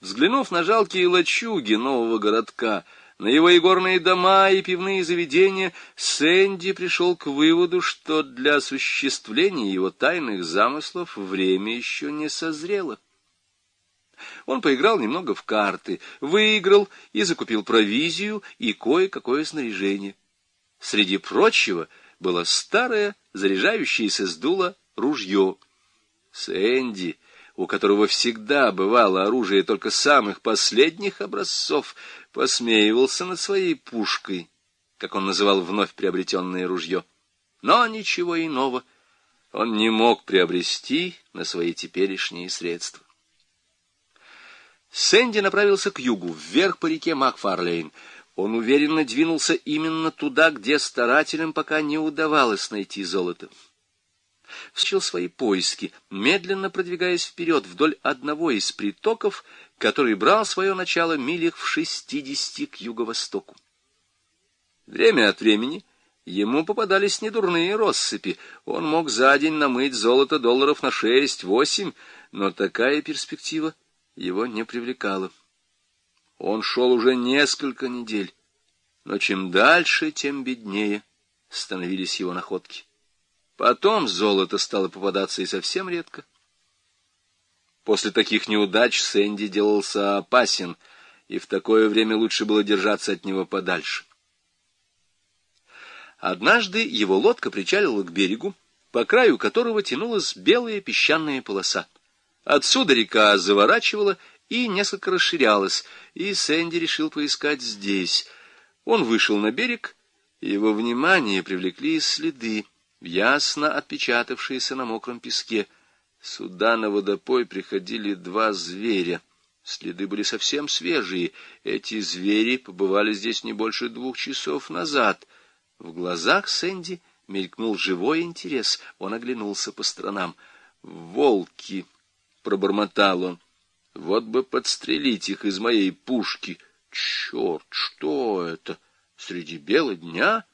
Взглянув на жалкие лачуги нового городка, на его игорные дома и пивные заведения, Сэнди пришел к выводу, что для осуществления его тайных замыслов время еще не созрело. Он поиграл немного в карты, выиграл и закупил провизию и кое-какое снаряжение. Среди прочего было старое, заряжающееся с дула ружье. Сэнди у которого всегда бывало оружие только самых последних образцов, посмеивался над своей пушкой, как он называл вновь приобретенное ружье. Но ничего иного он не мог приобрести на свои теперешние средства. Сэнди направился к югу, вверх по реке Макфарлейн. Он уверенно двинулся именно туда, где старателям пока не удавалось найти золото всчил свои поиски, медленно продвигаясь вперед вдоль одного из притоков, который брал свое начало милях в шестидесяти к юго-востоку. Время от времени ему попадались недурные россыпи. Он мог за день намыть золото долларов на шесть-восемь, но такая перспектива его не привлекала. Он шел уже несколько недель, но чем дальше, тем беднее становились его находки. Потом золото стало попадаться и совсем редко. После таких неудач Сэнди делался опасен, и в такое время лучше было держаться от него подальше. Однажды его лодка причалила к берегу, по краю которого тянулась белая песчаная полоса. Отсюда река заворачивала и несколько расширялась, и Сэнди решил поискать здесь. Он вышел на берег, и его внимание привлекли следы ясно отпечатавшиеся на мокром песке. Сюда на водопой приходили два зверя. Следы были совсем свежие. Эти звери побывали здесь не больше двух часов назад. В глазах Сэнди мелькнул живой интерес. Он оглянулся по сторонам. «Волки!» — пробормотал он. «Вот бы подстрелить их из моей пушки! Черт, что это? Среди бела дня?»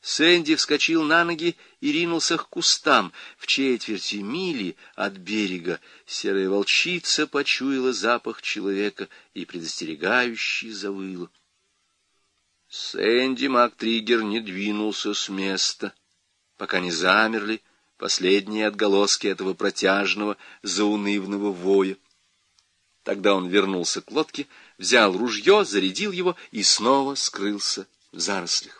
Сэнди вскочил на ноги и ринулся к кустам. В четверти мили от берега серая волчица почуяла запах человека и предостерегающе завыла. Сэнди Мактригер не двинулся с места, пока не замерли последние отголоски этого протяжного, заунывного воя. Тогда он вернулся к лодке, взял ружье, зарядил его и снова скрылся в зарослях.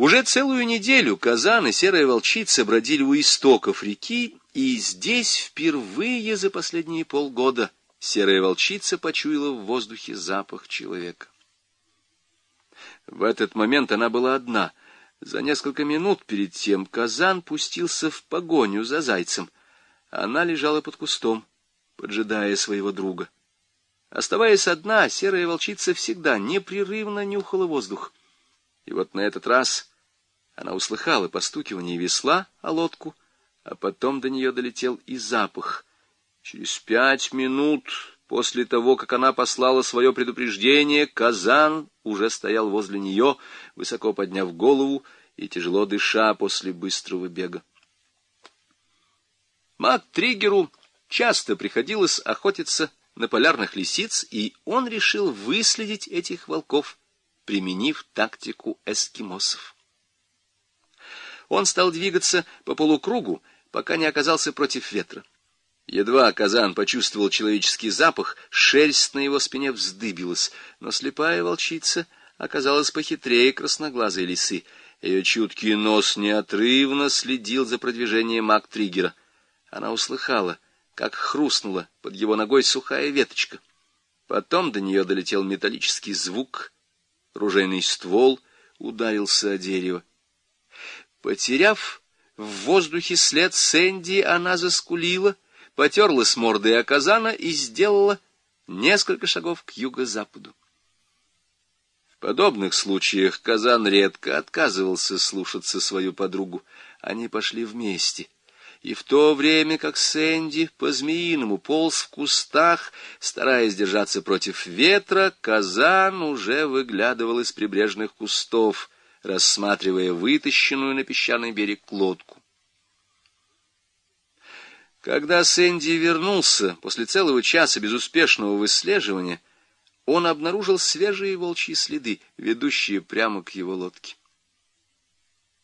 Уже целую неделю Казан и Серая Волчица бродили у истоков реки, и здесь впервые за последние полгода Серая Волчица почуяла в воздухе запах человека. В этот момент она была одна. За несколько минут перед тем Казан пустился в погоню за зайцем. Она лежала под кустом, поджидая своего друга. Оставаясь одна, серая волчица всегда непрерывно нюхала воздух. И вот на этот раз она услыхала постукивание весла о лодку, а потом до нее долетел и запах. Через пять минут после того, как она послала свое предупреждение, Казан уже стоял возле нее, высоко подняв голову и тяжело дыша после быстрого бега. Мак Триггеру часто приходилось охотиться на полярных лисиц, и он решил выследить этих волков, применив тактику эскимосов. Он стал двигаться по полукругу, пока не оказался против ветра. Едва Казан почувствовал человеческий запах, шерсть на его спине вздыбилась, но слепая волчица оказалась похитрее красноглазой лисы. Ее чуткий нос неотрывно следил за продвижением маг-триггера. Она услыхала, как хрустнула под его ногой сухая веточка. Потом до нее долетел металлический звук, ружейный ствол ударился о дерево. Потеряв в воздухе след Сэнди, она заскулила, потерлась мордой о казана и сделала несколько шагов к юго-западу. В подобных случаях казан редко отказывался слушаться свою подругу. Они пошли вместе — и в то время как Сэнди по-змеиному полз в кустах, стараясь держаться против ветра, казан уже выглядывал из прибрежных кустов, рассматривая вытащенную на песчаный берег лодку. Когда Сэнди вернулся после целого часа безуспешного выслеживания, он обнаружил свежие волчьи следы, ведущие прямо к его лодке.